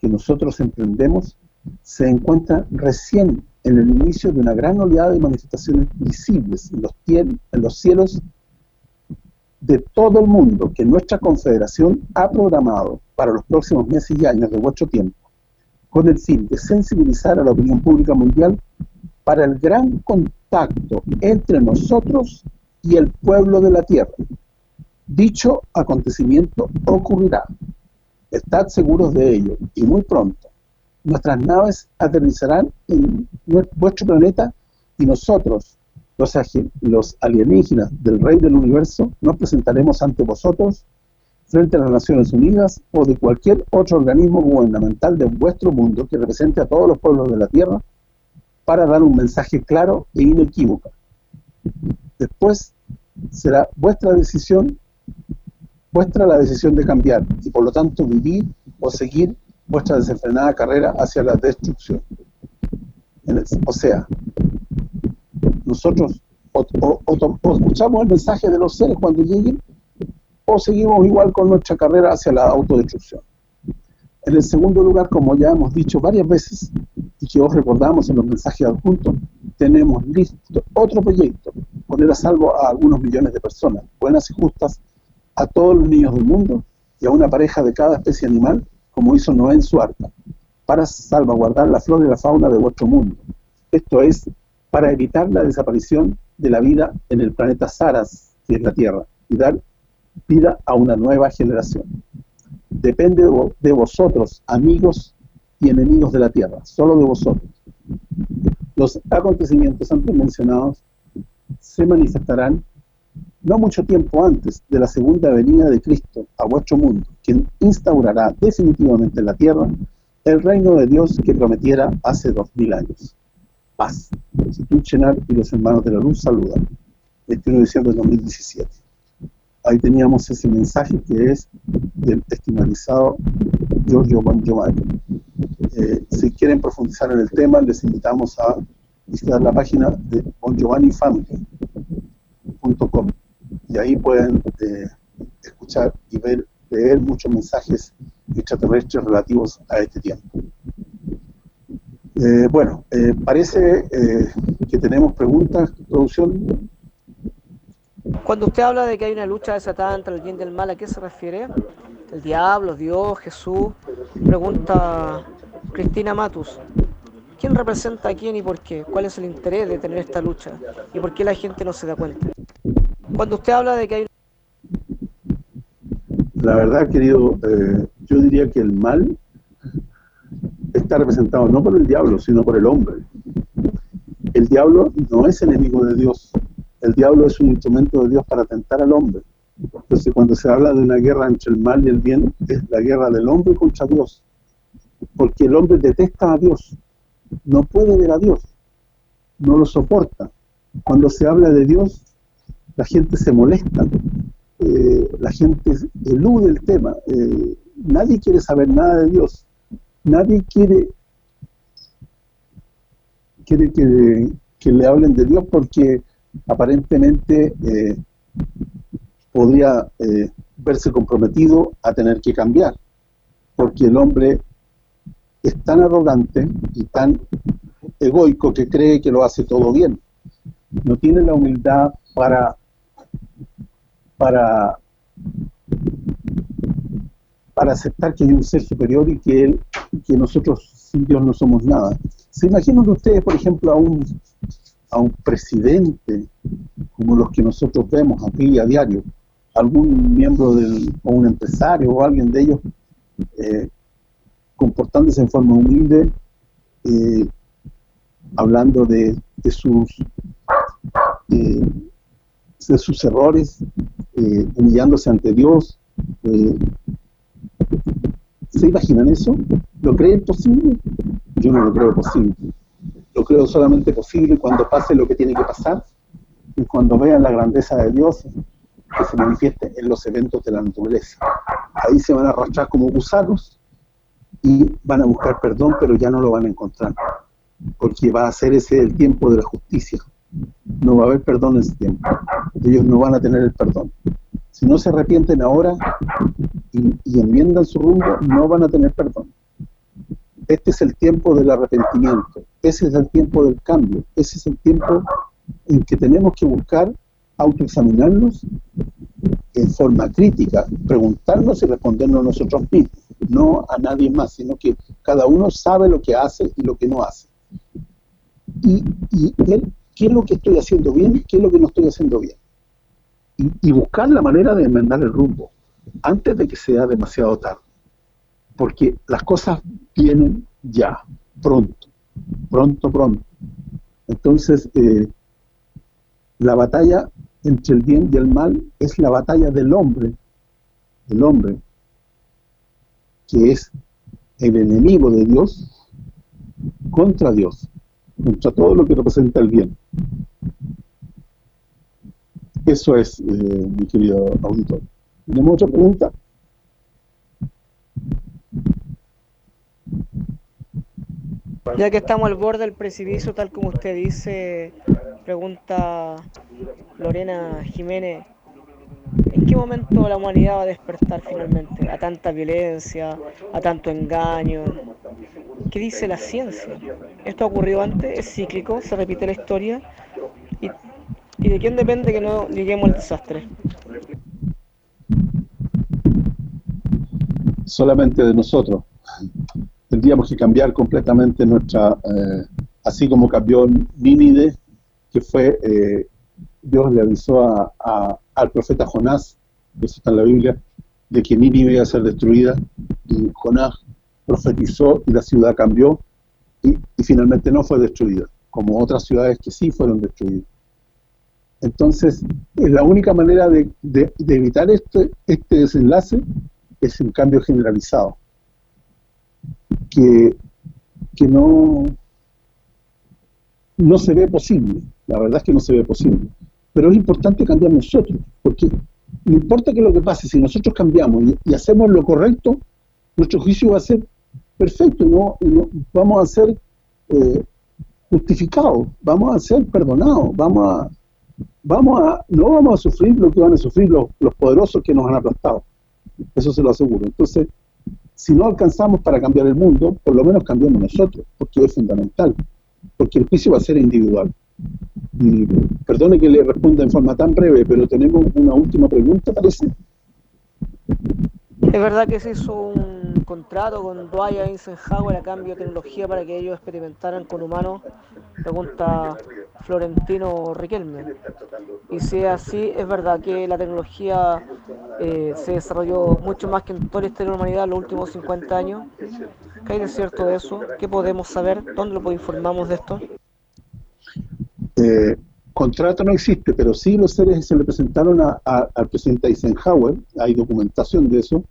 que nosotros emprendemos se encuentra recién en el inicio de una gran oleada de manifestaciones visibles en los, en los cielos de todo el mundo que nuestra confederación ha programado para los próximos meses y años de vuestro tiempo, con el fin de sensibilizar a la opinión pública mundial para el gran contacto entre nosotros y el pueblo de la tierra. Dicho acontecimiento ocurrirá. Estad seguros de ello, y muy pronto. Nuestras naves aterrizarán en vuestro planeta y nosotros, los, los alienígenas del Rey del Universo, nos presentaremos ante vosotros frente a las Naciones Unidas o de cualquier otro organismo gubernamental de vuestro mundo que represente a todos los pueblos de la Tierra para dar un mensaje claro e inequívoco. Después será vuestra decisión, vuestra la decisión de cambiar y por lo tanto vivir o seguir vuestra desenfrenada carrera hacia la destrucción. O sea, nosotros o, escuchamos el mensaje de los seres cuando lleguen o seguimos igual con nuestra carrera hacia la autodestrucción. En el segundo lugar, como ya hemos dicho varias veces, y que os recordamos en los mensajes adjuntos, tenemos listo otro proyecto, poner a salvo a algunos millones de personas, buenas y justas, a todos los niños del mundo y a una pareja de cada especie animal, como hizo Noé en su arca, para salvaguardar la flora y la fauna de vuestro mundo. Esto es, para evitar la desaparición de la vida en el planeta Saras, que es la Tierra, y dar vida a una nueva generación depende de vosotros, amigos y enemigos de la tierra, solo de vosotros. Los acontecimientos antes mencionados se manifestarán no mucho tiempo antes de la segunda venida de Cristo a vuestro mundo, quien instaurará definitivamente en la tierra el reino de Dios que prometiera hace dos mil años. Paz. Chenar y los hermanos de la luz saludan. 21 de diciembre de 2017 ahí teníamos ese mensaje que es del estimatizado Giorgio Bon Giovanni. Eh, si quieren profundizar en el tema, les invitamos a visitar la página de bongiovannifamily.com y ahí pueden eh, escuchar y ver, leer muchos mensajes extraterrestres relativos a este tiempo. Eh, bueno, parece que tenemos preguntas, producción. Cuando usted habla de que hay una lucha desatada entre el bien y el mal, ¿a qué se refiere? ¿El diablo, Dios, Jesús? Pregunta Cristina Matus. ¿Quién representa a quién y por qué? ¿Cuál es el interés de tener esta lucha? ¿Y por qué la gente no se da cuenta? Cuando usted habla de que hay... La verdad, querido, eh, yo diría que el mal está representado no por el diablo, sino por el hombre. El diablo no es enemigo de Dios, el diablo es un instrumento de Dios para tentar al hombre. Entonces, cuando se habla de una guerra entre el mal y el bien, es la guerra del hombre contra Dios. Porque el hombre detesta a Dios, no puede ver a Dios, no lo soporta. Cuando se habla de Dios, la gente se molesta, eh, la gente elude el tema. Eh, nadie quiere saber nada de Dios, nadie quiere quiere que, le hablen de Dios porque aparentemente eh, podría eh, verse comprometido a tener que cambiar, porque el hombre es tan arrogante y tan egoico que cree que lo hace todo bien. No tiene la humildad para para para aceptar que hay un ser superior y que él que nosotros sin Dios no somos nada. ¿Se imaginan ustedes, por ejemplo, a un a un presidente como los que nosotros vemos aquí a diario, algún miembro del, o un empresario o alguien de ellos eh, comportándose en forma humilde, eh, hablando de, sus eh, de sus errores, eh, humillándose ante Dios. ¿Se imaginan eso? ¿Lo creen posible? Yo no lo creo posible. Lo creo solamente posible cuando pase lo que tiene que pasar y cuando vean la grandeza de Dios que se manifieste en los eventos de la naturaleza. Ahí se van a arrastrar como gusanos y van a buscar perdón, pero ya no lo van a encontrar, porque va a ser ese el tiempo de la justicia. No va a haber perdón en ese tiempo. Ellos no van a tener el perdón. Si no se arrepienten ahora y, y enmiendan su rumbo, no van a tener perdón. Este es el tiempo del arrepentimiento, ese es el tiempo del cambio, ese es el tiempo en que tenemos que buscar autoexaminarnos en forma crítica, preguntarnos y respondernos nosotros mismos, no a nadie más, sino que cada uno sabe lo que hace y lo que no hace. Y, qué es lo que estoy haciendo bien, qué es lo que no estoy haciendo bien. Y, buscar la manera de enmendar el rumbo antes de que sea demasiado tarde. Porque las cosas vienen ya, pronto, pronto, pronto. Entonces, eh, la batalla entre el bien y el mal es la batalla del hombre, del hombre, que es el enemigo de Dios, contra Dios, contra todo lo que representa el bien. Eso es, eh, mi querido auditor. ¿Tenemos otra pregunta? Ya que estamos al borde del precipicio, tal como usted dice, pregunta Lorena Jiménez, ¿en qué momento la humanidad va a despertar finalmente a tanta violencia, a tanto engaño? ¿Qué dice la ciencia? ¿Esto ha ocurrido antes? ¿Es cíclico? ¿Se repite la historia? ¿Y, de quién depende que no lleguemos al desastre? Solamente de nosotros tendríamos que cambiar completamente nuestra, eh, así como cambió Nínive, que fue, eh, Dios le avisó a, al profeta Jonás, eso está en la Biblia, de que Nínive iba a ser destruida, y Jonás profetizó y la ciudad cambió, y, finalmente no fue destruida, como otras ciudades que sí fueron destruidas. Entonces, la única manera de, evitar este, este desenlace es un cambio generalizado que, no, no se ve posible. La verdad es que no se ve posible. Pero es importante cambiar nosotros, porque no importa que lo que pase, si nosotros cambiamos y, hacemos lo correcto, nuestro juicio va a ser perfecto, no, vamos a ser eh, justificados, vamos a ser perdonados, vamos a, vamos a, no vamos a sufrir lo que van a sufrir los, los poderosos que nos han aplastado. Eso se lo aseguro. Entonces, si no alcanzamos para cambiar el mundo, por lo menos cambiamos nosotros, porque es fundamental, porque el juicio va a ser individual. Y, perdone que le responda en forma tan breve, pero tenemos una última pregunta, parece. Es verdad que se hizo un contrato con Dwight Eisenhower a cambio de tecnología para que ellos experimentaran con humanos, pregunta Florentino Riquelme. Y si es así, es verdad que la tecnología eh, se desarrolló mucho más que en toda la historia de la humanidad en los últimos 50 años. ¿Qué hay de cierto de eso? ¿Qué podemos saber? ¿Dónde lo informamos de esto? Eh, contrato no existe, pero sí los seres se le presentaron al presidente Eisenhower, hay documentación de eso,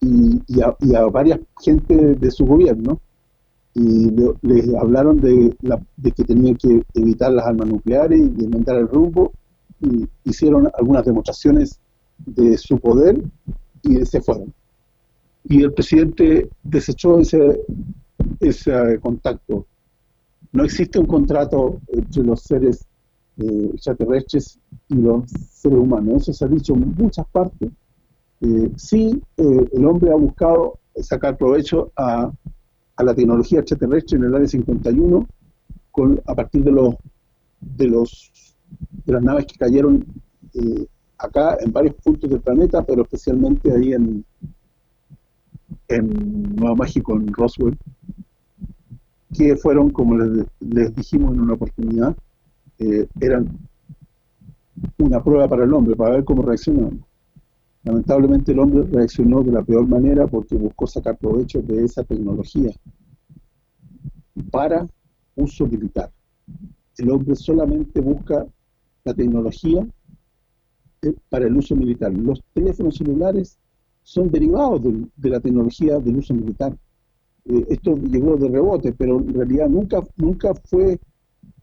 y, a, varias gente de su gobierno, y les hablaron de, que tenían que evitar las armas nucleares y inventar el rumbo, y hicieron algunas demostraciones de su poder y se fueron. Y el presidente desechó ese, ese contacto no existe un contrato entre los seres eh, extraterrestres y los seres humanos. Eso se ha dicho en muchas partes. Eh, sí, eh, el hombre ha buscado sacar provecho a, la tecnología extraterrestre en el área 51 con, a partir de los de los de las naves que cayeron acá en varios puntos del planeta, pero especialmente ahí en, en Nuevo México, en Roswell, que fueron, como les, dijimos en una oportunidad, eh, eran una prueba para el hombre, para ver cómo reaccionamos. Lamentablemente el hombre reaccionó de la peor manera porque buscó sacar provecho de esa tecnología para uso militar. El hombre solamente busca la tecnología eh, para el uso militar. Los teléfonos celulares son derivados de, la tecnología del uso militar. Eh, esto llegó de rebote, pero en realidad nunca, nunca fue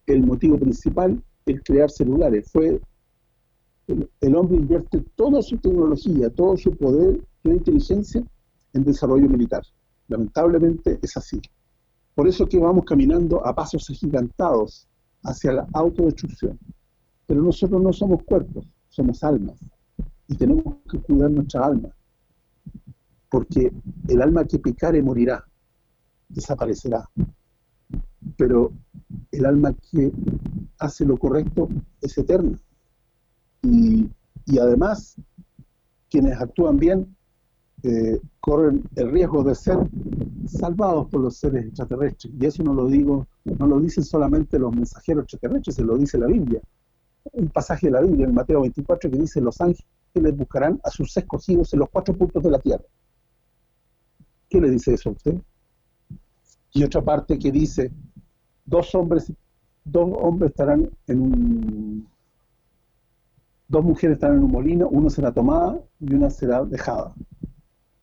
el motivo principal el crear celulares. Fue el, hombre invierte toda su tecnología, todo su poder, toda inteligencia en desarrollo militar. Lamentablemente es así. Por eso que vamos caminando a pasos agigantados hacia la autodestrucción. Pero nosotros no somos cuerpos, somos almas. Y tenemos que cuidar nuestra alma porque el alma que pecare morirá, desaparecerá. Pero el alma que hace lo correcto es eterna. Y, además, quienes actúan bien eh, corren el riesgo de ser salvados por los seres extraterrestres. Y eso no lo digo, no lo dicen solamente los mensajeros extraterrestres, se lo dice la Biblia. Un pasaje de la Biblia en Mateo 24 que dice, los ángeles buscarán a sus escogidos en los cuatro puntos de la tierra. ¿Qué le dice eso a usted? Y otra parte que dice, dos hombres dos hombres estarán en un... Dos mujeres estarán en un molino, uno será tomada y una será dejada.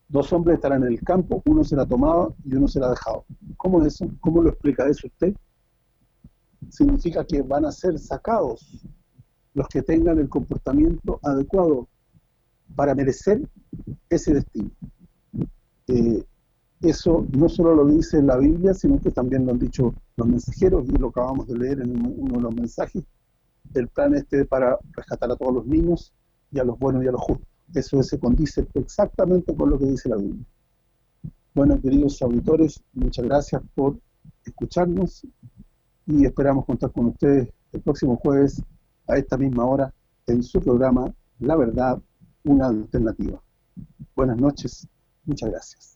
Dos hombres estarán en el campo, uno será tomado y uno será dejado. ¿Cómo es eso? ¿Cómo lo explica eso usted? Significa que van a ser sacados los que tengan el comportamiento adecuado para merecer ese destino. Eh, eso no solo lo dice la Biblia, sino que también lo han dicho los mensajeros, y lo acabamos de leer en uno de los mensajes, el plan este para rescatar a todos los niños, y a los buenos y a los justos. Eso se condice exactamente con lo que dice la Biblia. Bueno, queridos auditores, muchas gracias por escucharnos y esperamos contar con ustedes el próximo jueves a esta misma hora en su programa La Verdad, una alternativa. Buenas noches, muchas gracias.